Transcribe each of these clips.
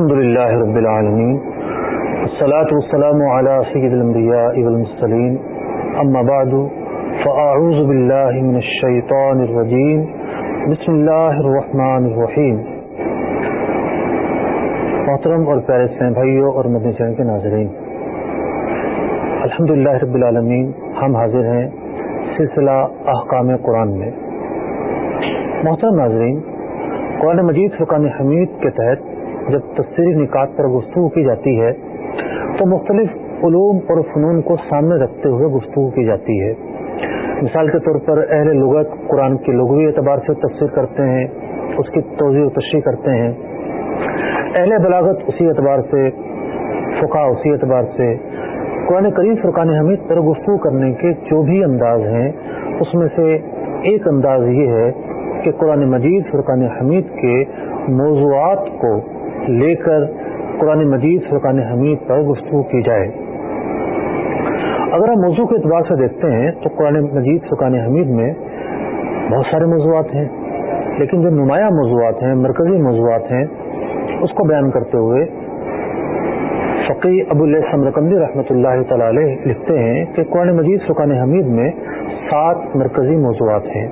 الحمد لله رب العالمين الصلاة والسلام على سيد الانبياء والمرسلين. اما بعد فاعوذ بالله من الشيطان الرجيم. بسم الله الرحمن الرحيم. محترم اور پیارے اسلام بھائیوں اور مدنی چینل کے ناظرین، الحمد للہ رب العالمین، ہم حاضر ہیں سلسلہ احکام قرآن میں. محترم ناظرین، قرآن مجید فقان حمید کے تحت جب تفصیلی نکات پر گفتگو کی جاتی ہے تو مختلف علوم اور فنون کو سامنے رکھتے ہوئے گفتگو کی جاتی ہے۔ مثال کے طور پر اہل لغت قرآن کے لغوی اعتبار سے تفسیر کرتے ہیں، اس کی توضیع و تشریح کرتے ہیں۔ اہل بلاغت اسی اعتبار سے فقہ اسی اعتبار سے، قرآن کریم فرقان حمید پر گفتگو کرنے کے جو بھی انداز ہیں، اس میں سے ایک انداز یہ ہے کہ قرآن مجید فرقان حمید کے موضوعات کو لے کر قرآن مجید، فرقان حمید پر گفتگو کی جائے۔ اگر ہم موضوع کے اعتبار سے دیکھتے ہیں، تو قرآن مجید، فرقان حمید میں بہت سارے موضوعات ہیں۔ لیکن جو نمایاں موضوعات ہیں، مرکزی موضوعات ہیں، اس کو بیان کرتے ہوئے فقی ابو اللہ سمرکندی رحمۃ اللہ تعالی علیہ لکھتے ہیں کہ قرآن مجید، فرقان حمید میں سات مرکزی موضوعات ہیں۔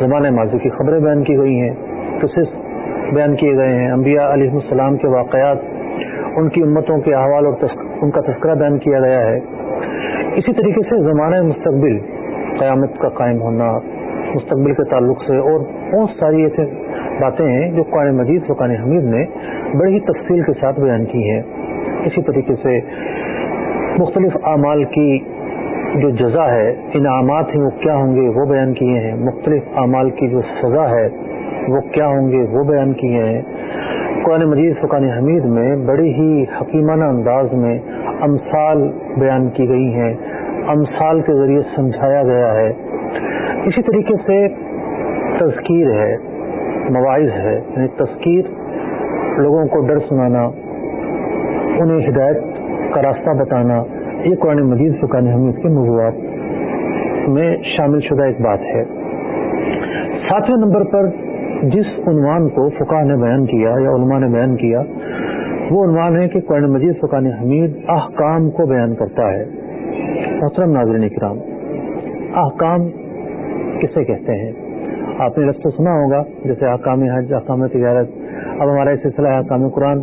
زمانۂ ماضی کی خبریں بیان کی گئی ہیں۔ قصص بیان کیے گئے ہیں۔ انبیاء علیہ السلام کے واقعات، ان کی امتوں کے احوال اور ان کا تذکرہ بیان کیا گیا ہے۔ اسی طریقے سے زمانہ مستقبل قیامت کا قائم ہونا، مستقبل کے تعلق سے اور بہت ساری ایسے باتیں ہیں جو قرآن مجید، فقان حمید نے بڑی ہی تفصیل کے ساتھ بیان کی ہیں۔ اسی طریقے سے مختلف اعمال کی جو جزا ہے انعامات ہیں وہ کیا ہوں گے، وہ بیان کیے ہیں۔ مختلف اعمال کی جو سزا ہے وہ کیا ہوں گے؟ وہ بیان کیے ہیں۔ قرآن مجید فقان حمید میں بڑی ہی حکیمانہ انداز میں امثال بیان کی گئی ہیں۔ امثال کے ذریعے سمجھایا گیا ہے۔ اسی طریقے سے تذکیر ہے، مواعظ ہے۔ یعنی تذکیر، لوگوں کو ڈر سنانا، انہیں ہدایت کا راستہ بتانا، یہ قرآن مجید فقان حمید کے موضوعات میں شامل شدہ ایک بات ہے۔ ساتویں نمبر پر جس عنوان کو فقہ نے بیان کیا یا علماء نے بیان کیا، وہ عنوان ہے کہ قرآن مجید فقان حمید احکام کو بیان کرتا ہے۔ محترم ناظرین کرام، احکام کسے کہتے ہیں؟ آپ نے لفظ تو سنا ہوگا، جیسے احکام حج، احکام تجارت، اب ہمارا سلسلہ ہے احکام قرآن۔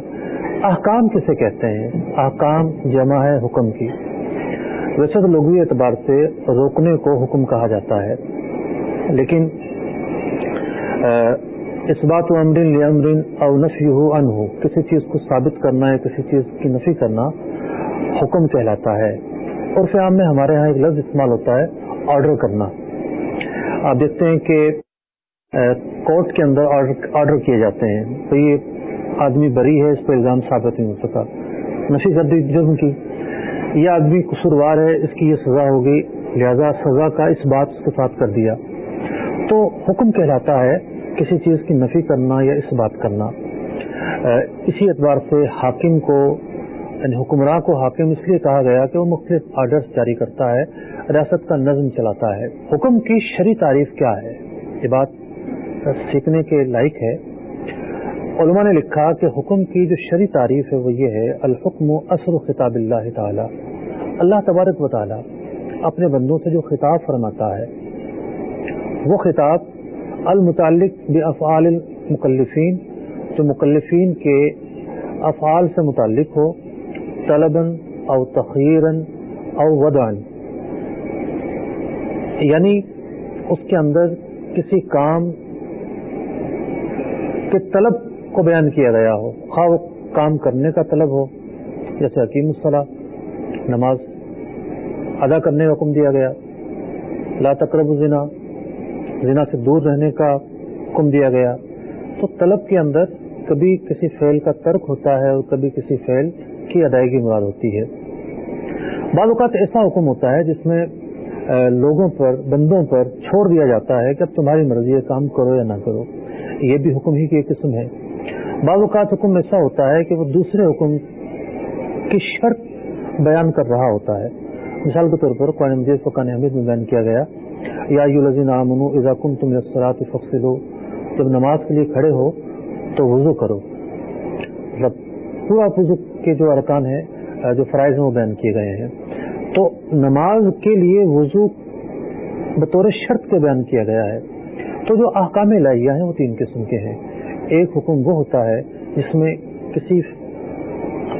احکام کسے کہتے ہیں؟ احکام جمع ہے حکم کی۔ ویسے تو لغوی اعتبار سے روکنے کو حکم کہا جاتا ہے، لیکن اس بات و امرن امرن او نفی ہو ان ہو کسی چیز کو ثابت کرنا ہے کسی چیز کی نفی کرنا حکم کہلاتا ہے۔ اور پھر عام میں ہمارے یہاں ایک لفظ استعمال ہوتا ہے، آرڈر کرنا۔ آپ دیکھتے ہیں کہ کورٹ کے اندر آرڈر کیے جاتے ہیں۔ تو یہ آدمی بری ہے، اس پہ الزام ثابت نہیں ہو سکا۔ نفی کر دی جرم کی۔ یہ آدمی قصوروار ہے، اس کی یہ سزا ہوگی، لہذا سزا کا اس بات کے ساتھ کر دیا۔ تو حکم کہلاتا ہے کسی چیز کی نفی کرنا یا اس بات کرنا۔ اسی اعتبار سے حاکم کو یعنی حکمراں کو حاکم اس لیے کہا گیا کہ وہ مختلف آرڈرز جاری کرتا ہے، ریاست کا نظم چلاتا ہے۔ حکم کی شرع تعریف کیا ہے؟ یہ بات سیکھنے کے لائق ہے۔ علماء نے لکھا کہ حکم کی جو شرع تعریف ہے وہ یہ ہے، الحکم اصر خطاب اللہ تعالی۔ اللہ تبارک و تعالی اپنے بندوں سے جو خطاب فرماتا ہے وہ خطاب المتعلق بافعال المکلفین جو مکلفین کے افعال سے متعلق ہو، طلباً او تخیراً او ودان یعنی اس کے اندر کسی کام کے طلب کو بیان کیا گیا ہو۔ خواہ وہ کام کرنے کا طلب ہو، جیسے حکیم الصلاح نماز ادا کرنے کا حکم دیا گیا، لا تقرب زنا زنا سے دور رہنے کا حکم دیا گیا۔ تو طلب کے اندر کبھی کسی فعل کا ترک ہوتا ہے اور کبھی کسی فعل کی ادائیگی مراد ہوتی ہے۔ بعض اوقات ایسا حکم ہوتا ہے جس میں لوگوں پر، بندوں پر چھوڑ دیا جاتا ہے کہ اب تمہاری مرضی ہے، کام کرو یا نہ کرو۔ یہ بھی حکم ہی کی ایک قسم ہے۔ بعض اوقات حکم ایسا ہوتا ہے کہ وہ دوسرے حکم کی شرط بیان کر رہا ہوتا ہے۔ مثال کے طور پر قرآن مجید فقان حمید میں بیان کیا گیا۔ یا یازین عامن تم یسرات فخصل جب نماز کے لیے کھڑے ہو تو وضو کرو۔ مطلب پورا پوزو کے جو ارکان ہیں جو فرائض ہیں، وہ بیان کیے گئے ہیں۔ تو نماز کے لیے وضو بطور شرط کے بیان کیا گیا ہے۔ تو جو احکام لائیہ ہیں، وہ تین قسم کے ہیں۔ ایک حکم وہ ہوتا ہے جس میں کسی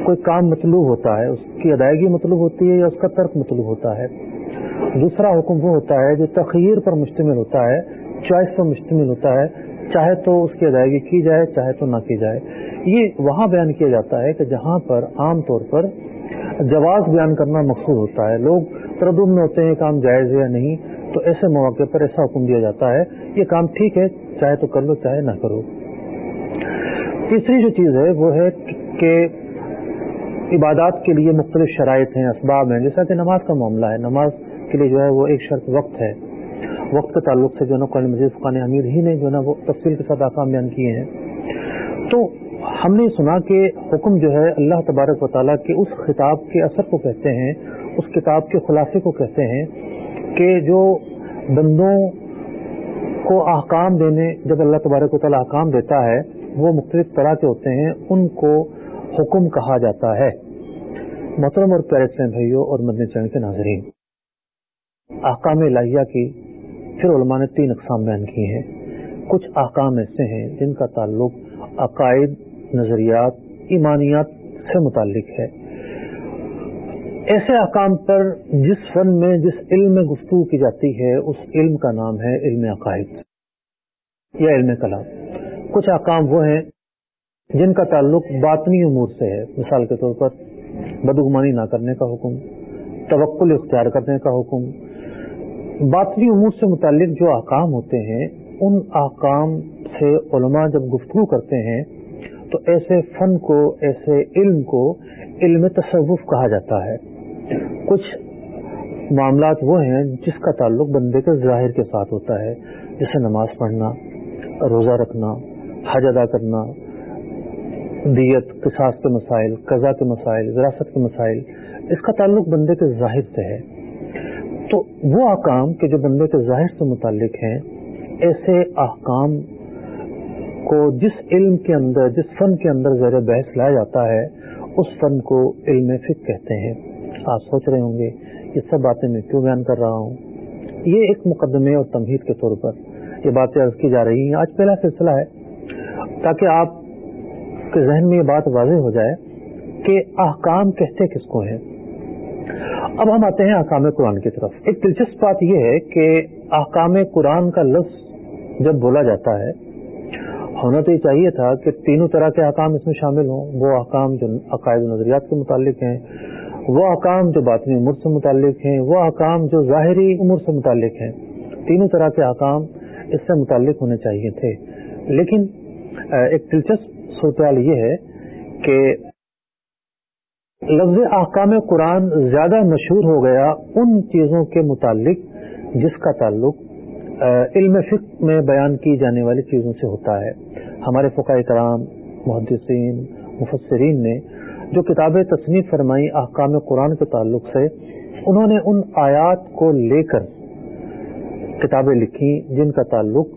کوئی کام مطلوب ہوتا ہے، اس کی ادائیگی مطلوب ہوتی ہے یا اس کا ترک مطلوب ہوتا ہے۔ دوسرا حکم وہ ہوتا ہے جو تخیر پر مشتمل ہوتا ہے، چوائس پر مشتمل ہوتا ہے، چاہے تو اس کی ادائیگی کی جائے، چاہے تو نہ کی جائے۔ یہ وہاں بیان کیا جاتا ہے کہ جہاں پر عام طور پر جواز بیان کرنا مقصود ہوتا ہے، لوگ تردد میں ہوتے ہیں کام جائز ہے یا نہیں، تو ایسے مواقع پر ایسا حکم دیا جاتا ہے، یہ کام ٹھیک ہے، چاہے تو کر لو، چاہے نہ کرو۔ تیسری جو چیز ہے وہ ہے کہ عبادات کے لیے مختلف شرائط ہیں، اسباب ہیں، جیسا کہ نماز کا معاملہ ہے۔ نماز کے لیے جو ہے وہ ایک شرط وقت ہے۔ وقت کے تعلق سے جو نا قرآن مجید، فقان امیر ہی نے جو نا وہ تفصیل کے ساتھ آکام بیان کیے ہیں۔ تو ہم نے سنا کہ حکم جو ہے اللہ تبارک و تعالیٰ کے اس خطاب کے اثر کو کہتے ہیں، اس کتاب کے خلاصے کو کہتے ہیں کہ جو بندوں کو احکام دینے، جب اللہ تبارک و تعالیٰ احکام دیتا ہے، وہ مختلف طرح کے ہوتے ہیں، ان کو حکم کہا جاتا ہے۔ محترم اور پیرسین بھائیوں اور مدنی چین کے ناظرین احکام الہیہ کی پھر علماء نے تین اقسام بیان کی ہیں۔ کچھ احکام ایسے ہیں جن کا تعلق عقائد، نظریات، ایمانیات سے متعلق ہے۔ ایسے احکام پر جس فن میں، جس علم میں گفتگو کی جاتی ہے، اس علم کا نام ہے علم عقائد یا علم کلام۔ کچھ احکام وہ ہیں جن کا تعلق باطنی امور سے ہے۔ مثال کے طور پر بدگمانی نہ کرنے کا حکم، توکل اختیار کرنے کا حکم باطنی امور سے متعلق جو احکام ہوتے ہیں، ان احکام سے علماء جب گفتگو کرتے ہیں، تو ایسے فن کو، ایسے علم کو علم تصوف kha جاتا ہے۔ کچھ معاملات وہ ہیں جس کا تعلق بندے کے ظاہر کے ساتھ ہوتا ہے، جیسے نماز پڑھنا، روزہ رکھنا، حج ادا کرنا، دیت، قصاص کے مسائل قضا کے مسائل، وراثت کے مسائل، اس کا تعلق بندے کے ظاہر سے ہے۔ تو وہ احکام کہ جو بندے کے ظاہر سے متعلق ہیں، ایسے احکام کو جس علم کے اندر، جس فن کے اندر زیر بحث لایا جاتا ہے، اس فن کو علم فک کہتے ہیں۔ آپ سوچ رہے ہوں گے، یہ سب باتیں میں کیوں بیان کر رہا ہوں؟ یہ ایک مقدمے اور تمہید کے طور پر یہ باتیں عرض کی جا رہی ہیں۔ آج پہلا سلسلہ ہے، تاکہ آپ کے ذہن میں یہ بات واضح ہو جائے کہ احکام کہتے کس کو ہیں۔ اب ہم آتے ہیں احکام قرآن کی طرف۔ ایک دلچسپ بات یہ ہے کہ احکام قرآن کا لفظ جب بولا جاتا ہے ہونا تو یہ چاہیے تھا کہ تینوں طرح کے احکام اس میں شامل ہوں۔ وہ احکام جو عقائد و نظریات کے متعلق ہیں، وہ احکام جو باطنی امور سے متعلق ہیں، وہ احکام جو ظاہری امور سے متعلق ہیں۔ تینوں طرح کے احکام اس سے متعلق ہونے چاہیے تھے۔ لیکن ایک دلچسپ صورتحال یہ ہے کہ لفظ احکام قرآن زیادہ مشہور ہو گیا ان چیزوں کے متعلق جس کا تعلق علم فکر میں بیان کی جانے والی چیزوں سے ہوتا ہے۔ ہمارے فقہ کرام، محدثین، مفسرین نے جو کتابیں تصنیف فرمائی احکام قرآن کے تعلق سے، انہوں نے ان آیات کو لے کر کتابیں لکھی جن کا تعلق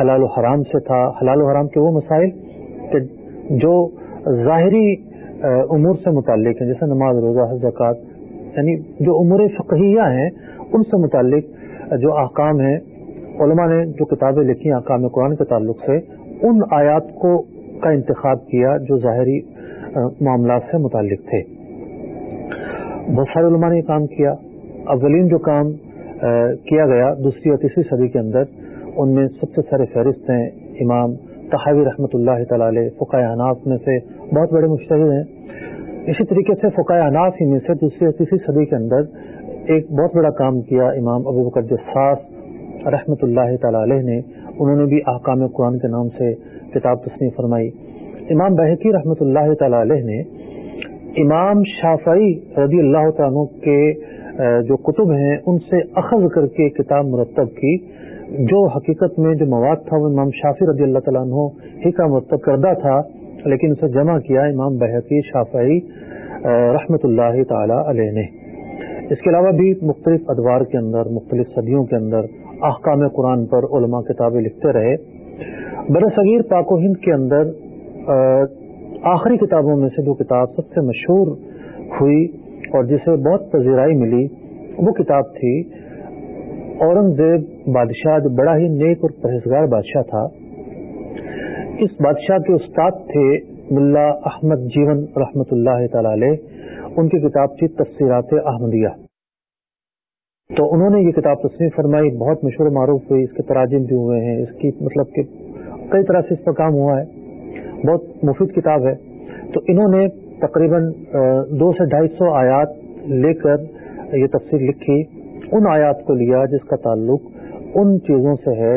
حلال و حرام سے تھا۔ حلال و حرام کے وہ مسائل کہ جو ظاہری امور سے متعلق ہیں، جیسے نماز، روزہ زکوٰۃ یعنی جو امور فقہیہ ہیں، ان سے متعلق جو احکام ہیں، علماء نے جو کتابیں لکھی احکام قرآن کے تعلق سے، ان آیات کو کا انتخاب کیا جو ظاہری معاملات سے متعلق تھے۔ بہت سارے علماء نے یہ کام کیا۔ اولین جو کام کیا گیا، دوسری اور تیسری صدی کے اندر، ان میں سب سے سارے فہرست ہیں، امام تحاوی رحمۃ اللہ تعالی فقہ اناف میں سے بہت بڑے مشتحد ہیں۔ اسی طریقے سے فقہ اناف ہی میں سے دوسری تیسری صدی کے اندر ایک بہت بڑا کام کیا امام ابو بکر جساس رحمۃ اللہ تعالی علیہ نے۔ انہوں نے بھی احکام قرآن کے نام سے کتاب تصنیف فرمائی۔ امام بحقی رحمۃ اللہ تعالی علیہ نے امام شافعی رضی اللہ تعالیٰ کے جو کتب ہیں، ان سے اخذ کر کے کتاب مرتب کی۔ جو حقیقت میں جو مواد تھا وہ امام شافی رضی اللہ تعالیٰ عنہ ہی کا مرتب کردہ تھا، لیکن اسے جمع کیا امام بحقی شافعی رحمۃ اللہ تعالی علیہ نے۔ اس کے علاوہ بھی مختلف ادوار کے اندر، مختلف صدیوں کے اندر احکام قرآن پر علماء کتابیں لکھتے رہے۔ بر صغیر پاک و ہند کے اندر آخری کتابوں میں سے جو کتاب سب سے مشہور ہوئی اور جسے بہت پذیرائی ملی، وہ کتاب تھی اورنگزیب بادشاہ جو بڑا ہی نیک اور پرہزگار بادشاہ تھا، اس بادشاہ کے استاد تھے ملا احمد جیون رحمت اللہ تعالی علیہ، ان کی کتاب تھی تفسیرات احمدیہ۔ تو انہوں نے یہ کتاب تصنیف فرمائی، بہت مشہور معروف ہوئی، اس کے تراجم بھی ہوئے ہیں، اس کی مطلب کہ کئی طرح سے اس پر کام ہوا ہے، بہت مفید کتاب ہے۔ تو انہوں نے تقریباً دو سے ڈھائی سو آیات لے کر یہ تفسیر لکھی۔ ان آیات کو لیا جس کا تعلق ان چیزوں سے ہے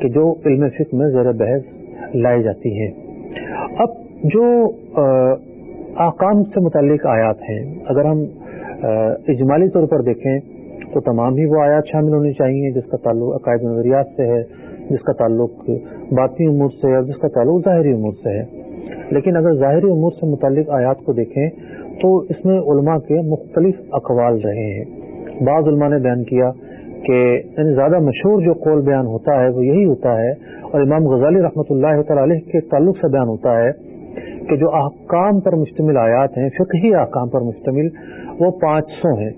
کہ جو علم فکر میں زیر بحث لائی جاتی ہیں۔ اب جو آکام سے متعلق آیات ہیں، اگر ہم اجمالی طور پر دیکھیں تو تمام ہی وہ آیات شامل ہونی چاہیے، جس کا تعلق عقائد نظریات سے ہے، جس کا تعلق باطنی امور سے ہے، اور جس کا تعلق ظاہری امور سے ہے۔ لیکن اگر ظاہری امور سے متعلق آیات کو دیکھیں تو اس میں علماء کے مختلف اقوال رہے ہیں۔ بعض علماء نے بیان کیا کہ یعنی زیادہ مشہور جو قول بیان ہوتا ہے وہ یہی ہوتا ہے اور امام غزالی رحمۃ اللہ تعالی کے تعلق سے بیان ہوتا ہے کہ جو احکام پر مشتمل آیات ہیں، فقہی احکام پر مشتمل، وہ پانچ سو ہیں۔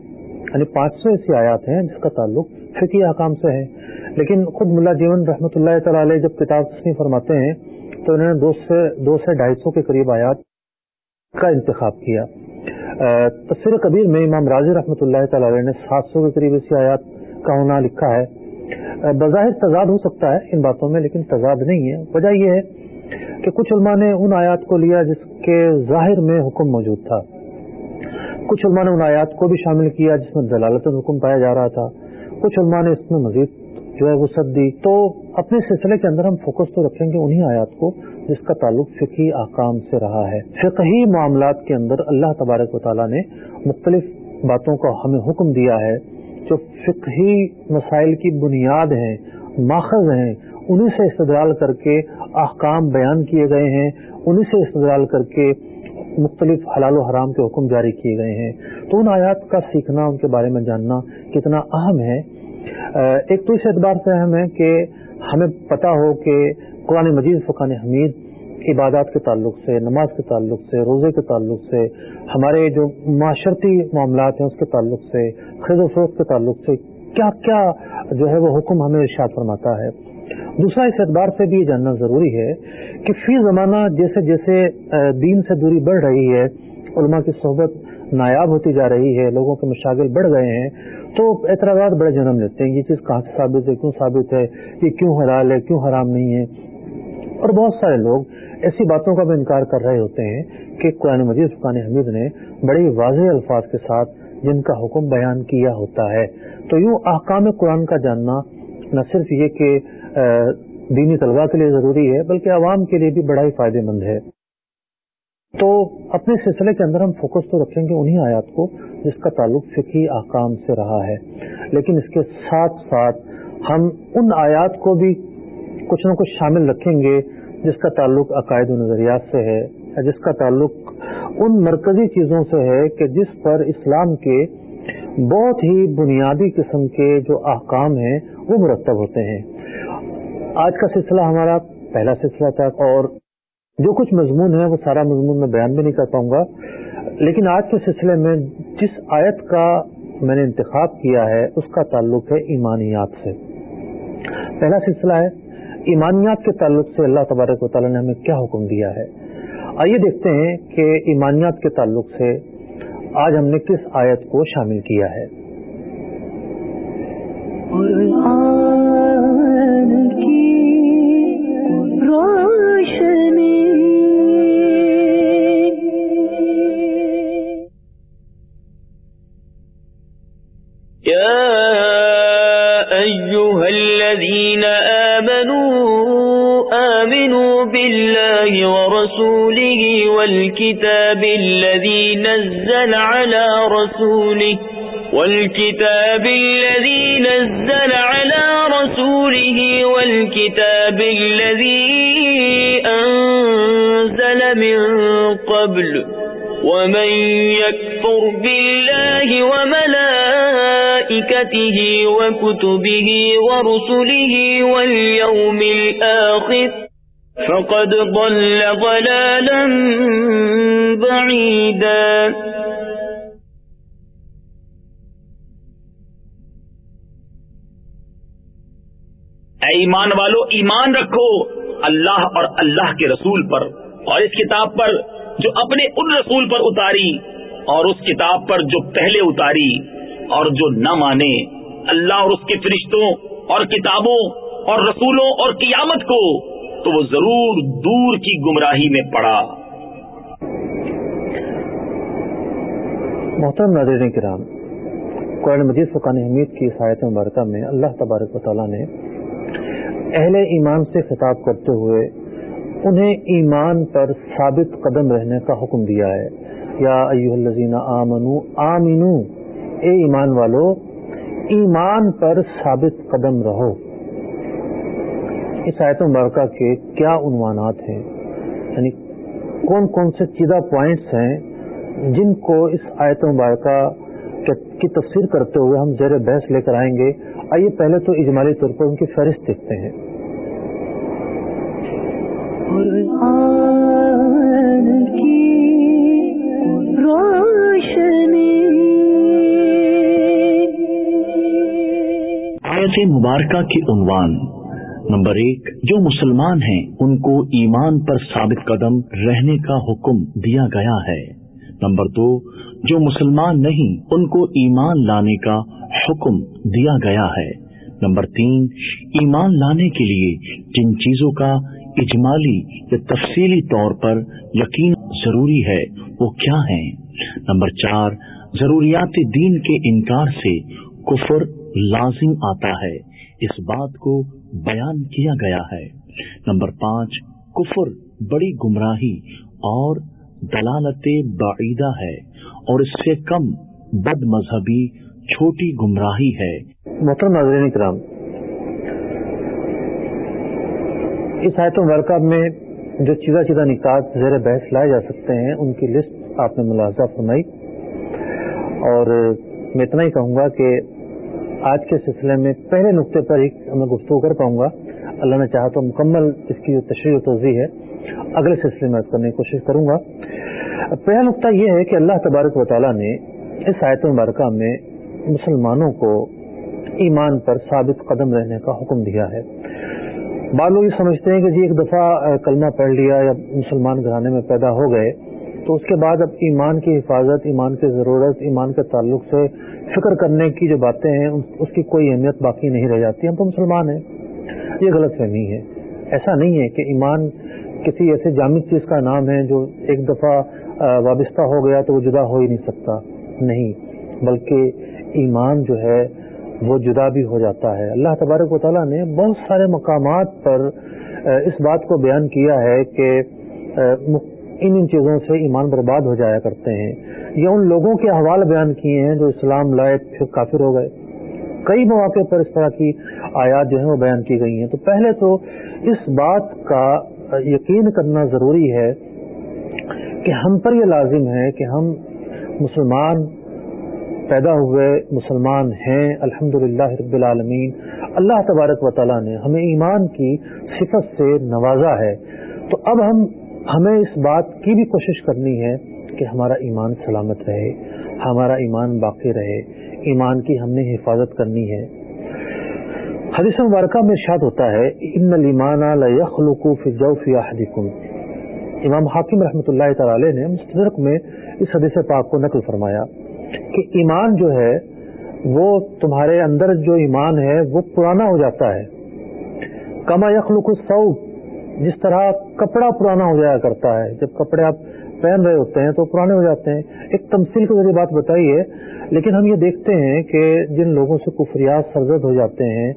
یعنی پانچ سو ایسی آیات ہیں جس کا تعلق فقی احکام سے ہے۔ لیکن خود ملا جیون رحمۃ اللہ تعالی علیہ جب کتاب تسمی فرماتے ہیں تو انہوں نے دو سے دو سے ڈھائی سو کے قریب آیات کا انتخاب کیا۔ تفسیر کبیر میں امام راضی رحمۃ اللہ تعالی علیہ نے سات سو کے قریب اسی آیات کا ہونا لکھا ہے۔ بظاہر تضاد ہو سکتا ہے ان باتوں میں، لیکن تضاد نہیں ہے۔ وجہ یہ ہے کہ کچھ علماء نے ان آیات کو لیا جس کے ظاہر میں حکم موجود تھا۔ کچھ علماء نے ان آیات کو بھی شامل کیا جس میں دلالت حکم پایا جا رہا تھا۔ کچھ علماء نے اس میں مزید جو ہے وہ سد دی تو اپنے سلسلے کے اندر ہم فوکس تو رکھیں گے انہی آیات کو جس کا تعلق فقہی احکام سے رہا ہے۔ فقہی معاملات کے اندر اللہ تبارک و تعالیٰ نے مختلف باتوں کا ہمیں حکم دیا ہے۔ جو فقہی مسائل کی بنیاد ہیں، ماخذ ہیں انہیں سے استدلال کر کے احکام بیان کیے گئے ہیں۔ انہیں سے استدلال کر کے مختلف حلال و حرام کے حکم جاری کیے گئے ہیں۔ تو ان آیات کا سیکھنا، ان کے بارے میں جاننا کتنا اہم ہے۔ ایک تو اس اعتبار سے اہم ہے کہ ہمیں پتا ہو کہ قرآن مجید، فقان حمید عبادات کے تعلق سے، نماز کے تعلق سے، روزے کے تعلق سے، ہمارے جو معاشرتی معاملات ہیں اس کے تعلق سے، خرید و فروخت کے تعلق سے، کیا کیا جو ہے وہ حکم ہمیں ارشاد فرماتا ہے۔ دوسرا، اس اعتبار سے بھی یہ جاننا ضروری ہے کہ فی زمانہ جیسے جیسے دین سے دوری بڑھ رہی ہے، علماء کی صحبت نایاب ہوتی جا رہی ہے، لوگوں کے مشاغل بڑھ گئے ہیں تو اعتراضات بڑے جنم لیتے ہیں۔ یہ چیز کہاں سے ثابت ہے؟ کیوں ثابت ہے؟ یہ کیوں حلال ہے؟ کیوں حرام نہیں ہے؟ اور بہت سارے لوگ ایسی باتوں کا بھی انکار کر رہے ہوتے ہیں کہ قرآن مجید فقان حمید نے بڑے واضح الفاظ کے ساتھ جن کا حکم بیان کیا ہوتا ہے۔ تو یوں احکام قرآن کا جاننا نہ صرف یہ کہ دینی طلبا کے لیے ضروری ہے، بلکہ عوام کے لیے بھی بڑا ہی فائدے مند ہے۔ تو اپنے سلسلے کے اندر ہم فوکس تو رکھیں گے انہی آیات کو جس کا تعلق فقی احکام سے رہا ہے۔ لیکن اس کے ساتھ ساتھ ہم ان آیات کو بھی کچھ نہ کچھ شامل رکھیں گے جس کا تعلق عقائد و نظریات سے ہے، جس کا تعلق ان مرکزی چیزوں سے ہے کہ جس پر اسلام کے بہت ہی بنیادی قسم کے جو احکام ہیں وہ مرتب ہوتے ہیں۔ آج کا سلسلہ ہمارا پہلا سلسلہ تھا اور جو کچھ مضمون ہے وہ سارا مضمون میں بیان بھی نہیں کر پاؤں گا۔ لیکن آج کے سلسلے میں جس آیت کا میں نے انتخاب کیا ہے، اس کا تعلق ہے ایمانیات سے۔ پہلا سلسلہ ہے، ایمانیات کے تعلق سے اللہ تبارک و تعالیٰ نے ہمیں کیا حکم دیا ہے؟ آئیے دیکھتے ہیں کہ ایمانیات کے تعلق سے آج ہم نے کس آیت کو شامل کیا ہے۔ روشنی يا أيها الذين آمنوا آمنوا بالله ورسوله والكتاب الذي نزل على رسوله والكتاب الذي نزل على رسوله والكتاب الذي أنزل من قبل ومن يكفر بالله وملائكته وكتبه ورسله واليوم الآخر فقد ضل ضلالا بعيدا اے ایمان والو، ایمان رکھو اللہ اور اللہ کے رسول پر اور اس کتاب پر جو اپنے ان رسول پر اتاری۔ اور اس کتاب پر جو پہلے اتاری اور جو نہ مانے، اللہ اور اس کے فرشتوں اور کتابوں اور رسولوں اور قیامت کو تو وہ ضرور دور کی گمراہی میں پڑا۔ محترم ناظرین کرام، قرآن مجید فقان حمید کی سایت مبارکہ میں اللہ تبارک و تعالیٰ نے اہل ایمان سے خطاب کرتے ہوئے انہیں ایمان پر ثابت قدم رہنے کا حکم دیا ہے۔ یا ایوہ الذین آمنو آمینو اے ایمان والو، ایمان پر ثابت قدم رہو۔ اس آیت مبارکہ کے کیا عنوانات ہیں؟ یعنی کون کون سے چیزہ پوائنٹس ہیں جن کو اس آیت مبارکہ کی تفسیر کرتے ہوئے ہم زیر بحث لے کر آئیں گے؟ آئیے پہلے تو اجمالی طور پر ان کی فہرست دیکھتے ہیں۔ آیت مبارکہ کی عنوان۔ نمبر ایک، جو مسلمان ہیں، ان کو ایمان پر ثابت قدم رہنے کا حکم دیا گیا ہے۔ نمبر دو، جو مسلمان نہیں، ان کو ایمان لانے کا حکم دیا گیا ہے۔ نمبر تین، ایمان لانے کے لیے جن چیزوں کا اجمالی یا تفصیلی طور پر یقین ضروری ہے، وہ کیا ہے نمبر چار، ضروریات دین کے انکار سے کفر لازم آتا ہے، اس بات کو بیان کیا گیا ہے۔ نمبر پانچ، کفر بڑی گمراہی اور دلالت بعیدہ ہے، اور اس سے کم بد مذہبی چھوٹی گمراہی ہے۔ محترم ناظرین کرام اس آیت ورکہ میں جو چیزہ چیزہ نکات زیر بحث لائے جا سکتے ہیں، ان کی لسٹ آپ نے ملاحظہ فرمائی۔ اور میں اتنا ہی کہوں گا کہ آج کے سلسلے میں پہلے نقطے پر ہی میں گفتگو کر پاؤں گا۔ اللہ نے چاہا تو مکمل اس کی جو تشریح و توضیع ہے۔ اگلے سلسلے میں کرنے کی کوشش کروں گا۔ پہلا نقطہ یہ ہے کہ اللہ تبارک و تعالیٰ نے اس آیت مبارکہ میں مسلمانوں کو ایمان پر ثابت قدم رہنے کا حکم دیا ہے۔ بعض لوگ یہ سمجھتے ہیں کہ جی ایک دفعہ کلمہ پڑھ لیا یا مسلمان گھرانے میں پیدا ہو گئے تو اس کے بعد اب ایمان کی حفاظت، ایمان کی ضرورت، ایمان کے تعلق سے فکر کرنے کی جو باتیں ہیں اس کی کوئی اہمیت باقی نہیں رہ جاتی۔ ہم تو مسلمان ہیں۔ یہ غلط فہمی ہے۔ ایسا نہیں ہے کہ ایمان کسی ایسے جامع چیز کا نام ہے جو ایک دفعہ وابستہ ہو گیا تو وہ جدا ہو ہی نہیں سکتا۔ نہیں، بلکہ ایمان جو ہے، وہ جدا بھی ہو جاتا ہے۔ اللہ تبارک و تعالیٰ نے بہت سارے مقامات پر اس بات کو بیان کیا ہے کہ ان ان چیزوں سے ایمان برباد ہو جایا کرتے ہیں یا ان لوگوں کے حوال بیان کیے ہیں جو اسلام لائے پھر کافر ہو گئے۔ کئی مواقع پر اس طرح کی آیات جو ہیں وہ بیان کی گئی ہیں۔ تو پہلے تو اس بات کا یقین کرنا ضروری ہے کہ ہم پر یہ لازم ہے کہ ہم مسلمان پیدا ہوئے مسلمان ہیں۔ الحمد رب العالمین۔ اللہ تبارک و تعالیٰ نے ہمیں ایمان کی صفت سے نوازا ہے۔ تو اب ہم ہمیں اس بات کی بھی کوشش کرنی ہے کہ ہمارا ایمان سلامت رہے، ہمارا ایمان باقی رہے، ایمان کی ہم نے حفاظت کرنی ہے۔ حدیث مبارکہ میں شاد ہوتا ہے، ان امام حاکم رحمۃ اللہ تعالی نے مستدرک میں اس حدیث پاک کو نقل فرمایا کہ ایمان جو ہے، وہ تمہارے اندر جو ایمان ہے، وہ پرانا ہو جاتا ہے۔ کما یخلق الصوب جس طرح کپڑا پرانا ہو جایا کرتا ہے، جب کپڑے آپ پہن رہے ہوتے ہیں تو پرانے ہو جاتے ہیں۔ ایک تمثیل کے ذریعے بات بتائی ہے لیکن ہم یہ دیکھتے ہیں کہ جن لوگوں سے کفریات سرزد ہو جاتے ہیں،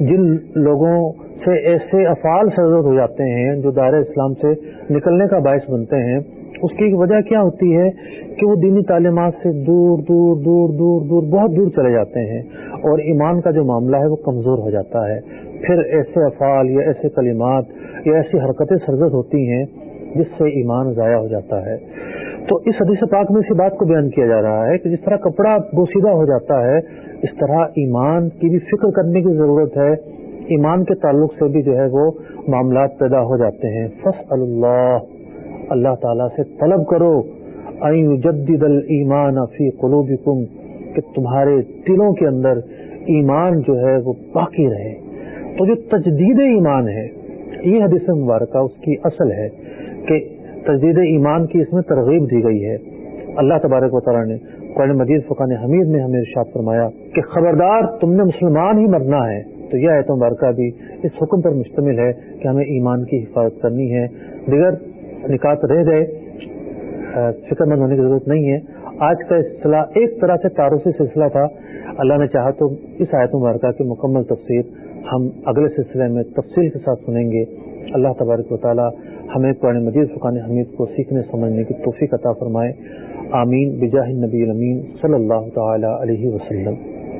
جن لوگوں سے ایسے افعال سرزد ہو جاتے ہیں جو دائرہ اسلام سے نکلنے کا باعث بنتے ہیں، اس کی وجہ کیا ہوتی ہے کہ وہ دینی تعلیمات سے دور دور دور دور دور، بہت دور چلے جاتے ہیں اور ایمان کا جو معاملہ ہے وہ کمزور ہو جاتا ہے۔ پھر ایسے افعال یا ایسے کلمات یا ایسی حرکتیں سرزد ہوتی ہیں جس سے ایمان ضائع ہو جاتا ہے۔ تو اس حدیث پاک میں اسی بات کو بیان کیا جا رہا ہے کہ جس طرح کپڑا بوسیدہ ہو جاتا ہے، اس طرح ایمان کی بھی فکر کرنے کی ضرورت ہے۔ ایمان کے تعلق سے بھی جو ہے وہ معاملات پیدا ہو جاتے ہیں۔ فص اللہ اللہ تعالیٰ سے طلب کرو۔ جدید المان فی قلوبکم کہ تمہارے دلوں کے اندر ایمان جو ہے وہ باقی رہے۔ تو جو تجدید ایمان ہے، یہ حدیث مبارکہ اس کی اصل ہے کہ تجدید ایمان کی اس میں ترغیب دی گئی ہے۔ اللہ تبارک و تعالیٰ نے قرآن مجید فقان حمید میں ہمیں ارشاد فرمایا کہ خبردار تم نے مسلمان ہی مرنا ہے۔ تو یہ آیت مبارکہ بھی اس حکم پر مشتمل ہے کہ ہمیں ایمان کی حفاظت کرنی ہے۔ دیگر نکات رہ گئے فکر مند ہونے کی ضرورت نہیں ہے۔ آج کا سلسلہ ایک طرح سے تعارفی سلسلہ تھا۔ اللہ نے چاہا تو اس آیت مبارکہ کی مکمل تفصیل ہم اگلے سلسلے میں تفصیل کے ساتھ سنیں گے۔ اللہ تبارک و تعالی ہمیں قرآن مجید فقان حمید کو سیکھنے، سمجھنے کی توفیق عطا فرمائے۔ آمین۔ بجاہ نبی الامین صلی اللہ تعالی علیہ وسلم۔